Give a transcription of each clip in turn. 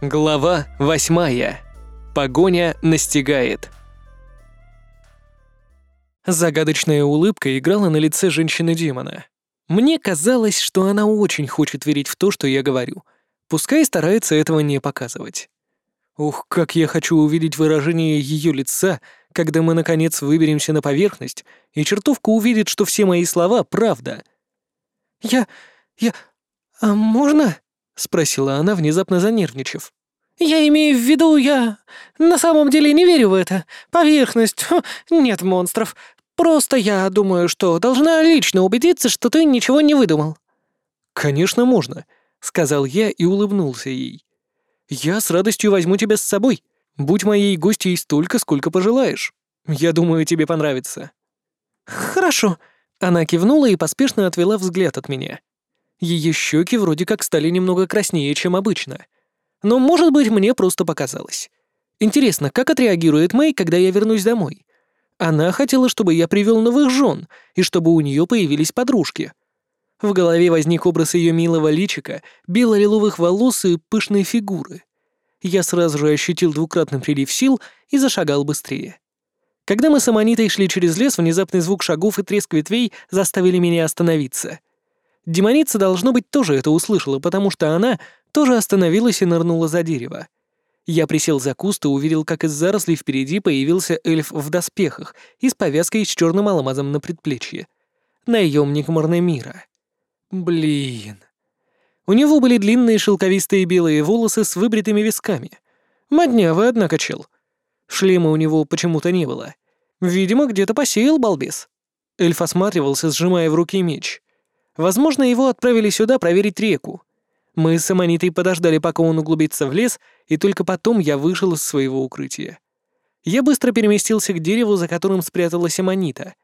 Глава восьмая. Погоня настигает. Загадочная улыбка играла на лице женщины-демона. Мне казалось, что она очень хочет верить в то, что я говорю. Пускай старается этого не показывать. Ух, как я хочу увидеть выражение ее лица, когда мы, наконец, выберемся на поверхность, и чертовка увидит, что все мои слова — правда. «Я... я... а можно?» — спросила она, внезапно занервничав. «Я имею в виду, я на самом деле не верю в это. Поверхность, нет монстров. Просто я думаю, что должна лично убедиться, что ты ничего не выдумал». «Конечно, можно», — сказал я и улыбнулся ей. «Я с радостью возьму тебя с собой. Будь моей гостьей столько, сколько пожелаешь. Я думаю, тебе понравится». «Хорошо», — она кивнула и поспешно отвела взгляд от меня. Ее щеки вроде как стали немного краснее, чем обычно. Но, может быть, мне просто показалось. Интересно, как отреагирует Мэй, когда я вернусь домой? Она хотела, чтобы я привел новых жен и чтобы у нее появились подружки. В голове возник образ ее милого личика, бело-лиловых волос и пышной фигуры. Я сразу же ощутил двукратный прилив сил и зашагал быстрее. Когда мы с Аманитой шли через лес, внезапный звук шагов и треск ветвей заставили меня остановиться. Демоница, должно быть, тоже это услышала, потому что она тоже остановилась и нырнула за дерево. Я присел за куст и увидел, как из зарослей впереди появился эльф в доспехах и с повязкой с черным алмазом на предплечье. Наемник Морнемира. Блин. У него были длинные шелковистые белые волосы с выбритыми висками. Моднявый, однако, чел. Шлема у него почему-то не было. Видимо, где-то посеял балбес. Эльф осматривался, сжимая в руке меч. Возможно, его отправили сюда проверить реку. Мы с Аманитой подождали, пока он углубится в лес, и только потом я вышел из своего укрытия. Я быстро переместился к дереву, за которым спряталась Аманита.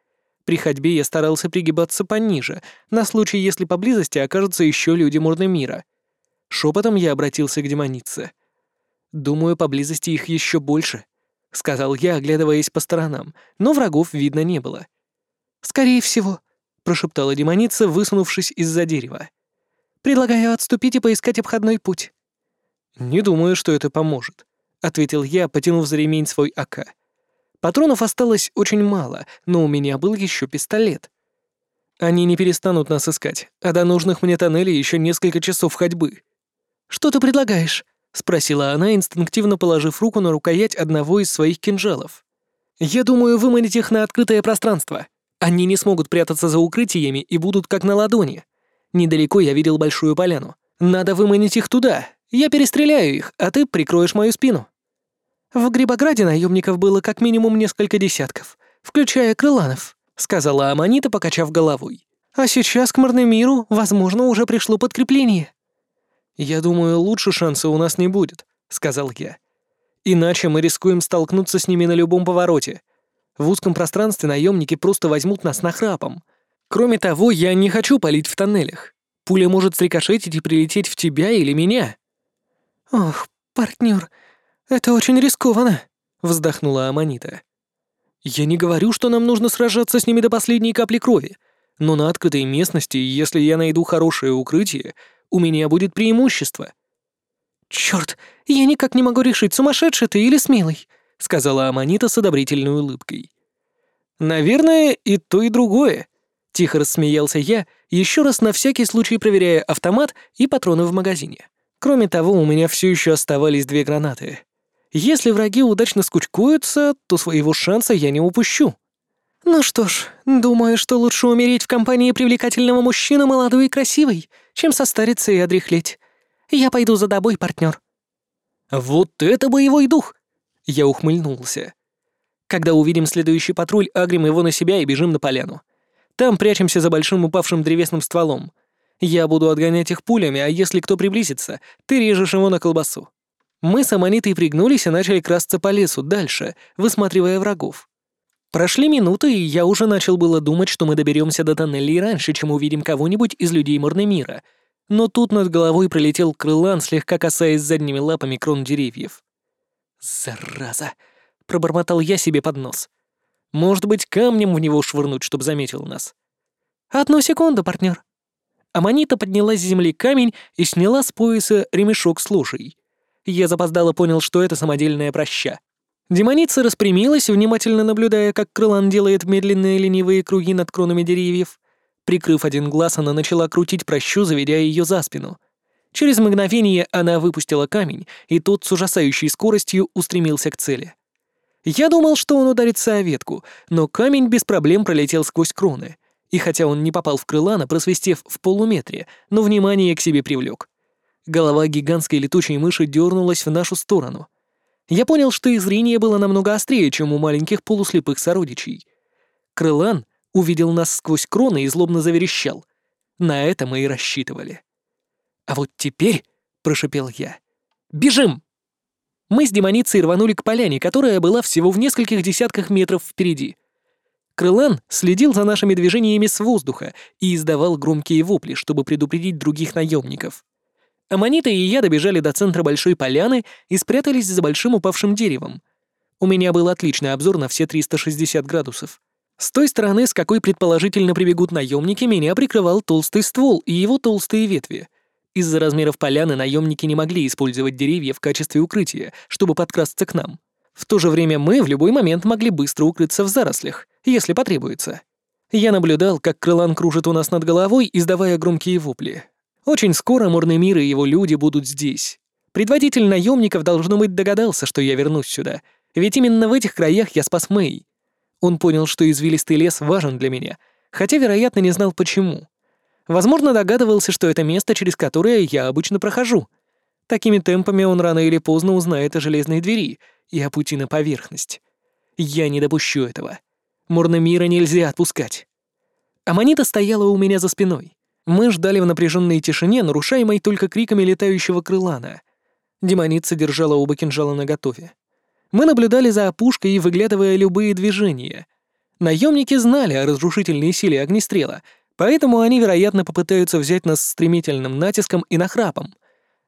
При ходьбе я старался пригибаться пониже, на случай, если поблизости окажутся еще люди мира. Шепотом я обратился к демонице. «Думаю, поблизости их еще больше», — сказал я, оглядываясь по сторонам, но врагов видно не было. «Скорее всего», прошептала демоница, высунувшись из-за дерева. «Предлагаю отступить и поискать обходной путь». «Не думаю, что это поможет», — ответил я, потянув за ремень свой АК. Патронов осталось очень мало, но у меня был еще пистолет. Они не перестанут нас искать, а до нужных мне тоннелей еще несколько часов ходьбы. «Что ты предлагаешь?» — спросила она, инстинктивно положив руку на рукоять одного из своих кинжалов. «Я думаю выманить их на открытое пространство. Они не смогут прятаться за укрытиями и будут как на ладони. Недалеко я видел большую поляну. Надо выманить их туда. Я перестреляю их, а ты прикроешь мою спину. В Грибограде наемников было как минимум несколько десятков, включая крыланов, сказала Аманита, покачав головой. А сейчас к Марнемиру, возможно, уже пришло подкрепление. Я думаю, лучше шанса у нас не будет, сказал я. Иначе мы рискуем столкнуться с ними на любом повороте. В узком пространстве наемники просто возьмут нас нахрапом. Кроме того, я не хочу палить в тоннелях. Пуля может срикошетить и прилететь в тебя или меня. Ох, партнер, это очень рискованно, вздохнула Аманита. Я не говорю, что нам нужно сражаться с ними до последней капли крови, но на открытой местности, если я найду хорошее укрытие, у меня будет преимущество. Черт, я никак не могу решить, сумасшедший ты или смелый, — сказала Аманита с одобрительной улыбкой. «Наверное, и то, и другое», — тихо рассмеялся я, еще раз на всякий случай проверяя автомат и патроны в магазине. Кроме того, у меня все еще оставались две гранаты. Если враги удачно скучкуются, то своего шанса я не упущу. «Ну что ж, думаю, что лучше умереть в компании привлекательного мужчины, молодой и красивой, чем состариться и одряхлеть. Я пойду за тобой, партнер. «Вот это боевой дух!» Я ухмыльнулся. Когда увидим следующий патруль, агрим его на себя и бежим на поляну. Там прячемся за большим упавшим древесным стволом. Я буду отгонять их пулями, а если кто приблизится, ты режешь его на колбасу. Мы с Аманитой пригнулись и начали красться по лесу дальше, высматривая врагов. Прошли минуты, и я уже начал было думать, что мы доберемся до тоннелей раньше, чем увидим кого-нибудь из людей мира. Но тут над головой пролетел крылан, слегка касаясь задними лапами крон деревьев. «Зараза!» — пробормотал я себе под нос. «Может быть, камнем в него швырнуть, чтобы заметил нас?» «Одну секунду, партнер. Аманита подняла с земли камень и сняла с пояса ремешок с лужей. Я запоздало понял, что это самодельная проща. Демоница распрямилась, внимательно наблюдая, как Крылан делает медленные ленивые круги над кронами деревьев. Прикрыв один глаз, она начала крутить прощу, заведя ее за спину. Через мгновение она выпустила камень, и тот с ужасающей скоростью устремился к цели. Я думал, что он ударится о ветку, но камень без проблем пролетел сквозь кроны. И хотя он не попал в крылана, просвистев в полуметре, но внимание к себе привлек. Голова гигантской летучей мыши дернулась в нашу сторону. Я понял, что их зрение было намного острее, чем у маленьких полуслепых сородичей. Крылан увидел нас сквозь кроны и злобно заверещал. На это мы и рассчитывали. «А вот теперь», — прошепел я, — «бежим!» Мы с демоницей рванули к поляне, которая была всего в нескольких десятках метров впереди. Крылан следил за нашими движениями с воздуха и издавал громкие вопли, чтобы предупредить других наемников. Аманита и я добежали до центра большой поляны и спрятались за большим упавшим деревом. У меня был отличный обзор на все 360 градусов. С той стороны, с какой предположительно прибегут наемники, меня прикрывал толстый ствол и его толстые ветви. Из-за размеров поляны наемники не могли использовать деревья в качестве укрытия, чтобы подкрасться к нам. В то же время мы в любой момент могли быстро укрыться в зарослях, если потребуется. Я наблюдал, как крылан кружит у нас над головой, издавая громкие вопли. Очень скоро Мурный мир и его люди будут здесь. Предводитель наемников, должно быть, догадался, что я вернусь сюда, ведь именно в этих краях я спас Мэй. Он понял, что извилистый лес важен для меня, хотя, вероятно, не знал почему. Возможно, догадывался, что это место, через которое я обычно прохожу. Такими темпами он рано или поздно узнает о железной двери и о пути на поверхность. Я не допущу этого. Мурномира нельзя отпускать. Аманита стояла у меня за спиной. Мы ждали в напряженной тишине, нарушаемой только криками летающего крылана. Демоница держала оба кинжала наготове. Мы наблюдали за опушкой, выглядывая любые движения. Наемники знали о разрушительной силе огнестрела, поэтому они, вероятно, попытаются взять нас стремительным натиском и нахрапом.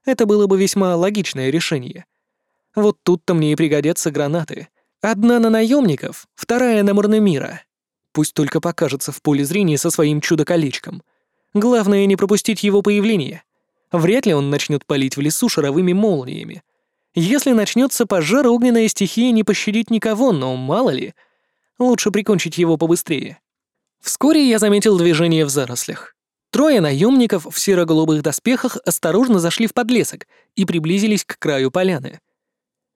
Это было бы весьма логичное решение. Вот тут-то мне и пригодятся гранаты. Одна на наемников, вторая на Мурнемира. Пусть только покажется в поле зрения со своим чудо-колечком — Главное не пропустить его появление. Вряд ли он начнет палить в лесу шаровыми молниями. Если начнется пожар, огненная стихия не пощадит никого, но мало ли. Лучше прикончить его побыстрее. Вскоре я заметил движение в зарослях. Трое наемников в серо-голубых доспехах осторожно зашли в подлесок и приблизились к краю поляны.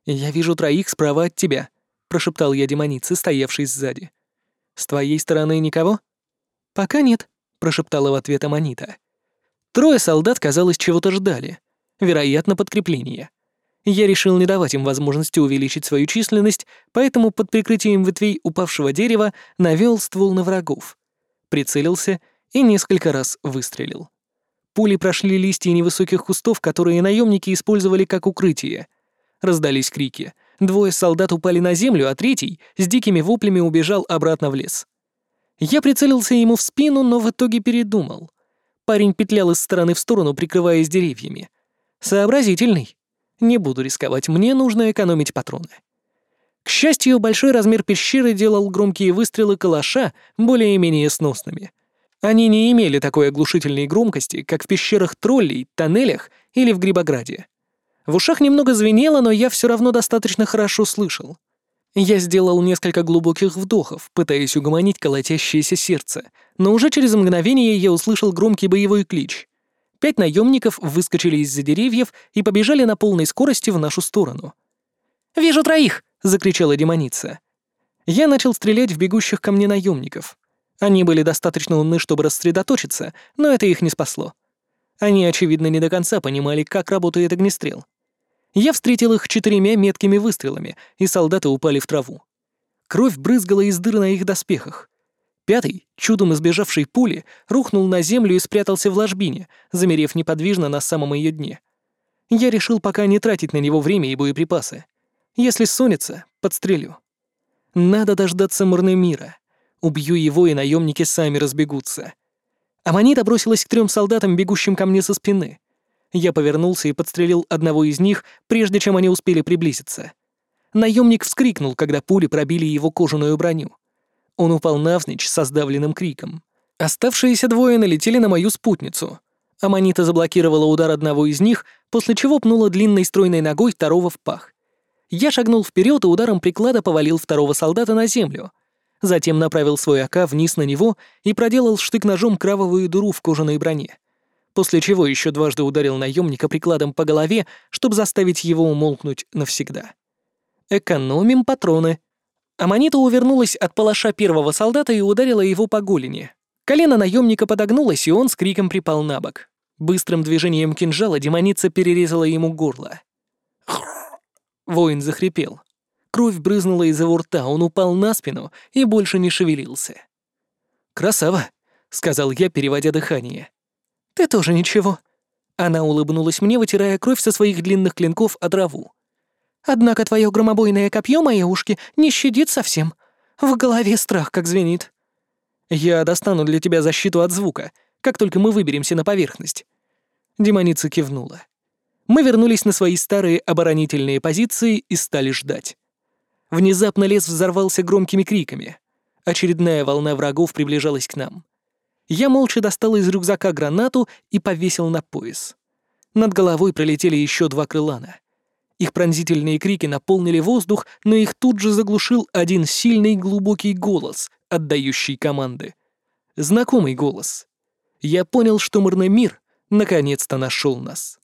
«Я вижу троих справа от тебя», — прошептал я демонице, стоявшей сзади. «С твоей стороны никого?» «Пока нет», прошептала в ответ Аманита. Трое солдат, казалось, чего-то ждали. Вероятно, подкрепление. Я решил не давать им возможности увеличить свою численность, поэтому под прикрытием ветвей упавшего дерева навел ствол на врагов. Прицелился и несколько раз выстрелил. Пули прошли листья невысоких кустов, которые наемники использовали как укрытие. Раздались крики. Двое солдат упали на землю, а третий с дикими воплями убежал обратно в лес. Я прицелился ему в спину, но в итоге передумал. Парень петлял из стороны в сторону, прикрываясь деревьями. Сообразительный. Не буду рисковать, мне нужно экономить патроны. К счастью, большой размер пещеры делал громкие выстрелы калаша более-менее сносными. Они не имели такой оглушительной громкости, как в пещерах троллей, тоннелях или в Грибограде. В ушах немного звенело, но я все равно достаточно хорошо слышал. Я сделал несколько глубоких вдохов, пытаясь угомонить колотящееся сердце, но уже через мгновение я услышал громкий боевой клич. Пять наемников выскочили из-за деревьев и побежали на полной скорости в нашу сторону. «Вижу троих!» — закричала демоница. Я начал стрелять в бегущих ко мне наемников. Они были достаточно умны, чтобы рассредоточиться, но это их не спасло. Они, очевидно, не до конца понимали, как работает огнестрел. Я встретил их четырьмя меткими выстрелами, и солдаты упали в траву. Кровь брызгала из дыр на их доспехах. Пятый, чудом избежавший пули, рухнул на землю и спрятался в ложбине, замерев неподвижно на самом ее дне. Я решил пока не тратить на него время и боеприпасы. Если сунется, подстрелю. Надо дождаться мира. Убью его, и наемники сами разбегутся. Аманита бросилась к трем солдатам, бегущим ко мне со спины. Я повернулся и подстрелил одного из них, прежде чем они успели приблизиться. Наемник вскрикнул, когда пули пробили его кожаную броню. Он упал навзничь со сдавленным криком. Оставшиеся двое налетели на мою спутницу. Аманита заблокировала удар одного из них, после чего пнула длинной стройной ногой второго в пах. Я шагнул вперед и ударом приклада повалил второго солдата на землю. Затем направил свой АК вниз на него и проделал штык-ножом кровавую дыру в кожаной броне. После чего еще дважды ударил наемника прикладом по голове, чтобы заставить его умолкнуть навсегда. Экономим патроны. Аманита увернулась от палаша первого солдата и ударила его по голени. Колено наемника подогнулось, и он с криком припал на бок. Быстрым движением кинжала демоница перерезала ему горло. Воин захрипел. Кровь брызнула из его рта, он упал на спину и больше не шевелился. «Красава», — сказал я, переводя дыхание. «Ты тоже ничего». Она улыбнулась мне, вытирая кровь со своих длинных клинков о траву. «Однако твое громобойное копье, мои ушки, не щадит совсем. В голове страх как звенит». «Я достану для тебя защиту от звука, как только мы выберемся на поверхность». Демоница кивнула. Мы вернулись на свои старые оборонительные позиции и стали ждать. Внезапно лес взорвался громкими криками. Очередная волна врагов приближалась к нам. Я молча достал из рюкзака гранату и повесил на пояс. Над головой пролетели еще два крылана. Их пронзительные крики наполнили воздух, но их тут же заглушил один сильный глубокий голос, отдающий команды. Знакомый голос. Я понял, что мирный мир наконец-то нашел нас.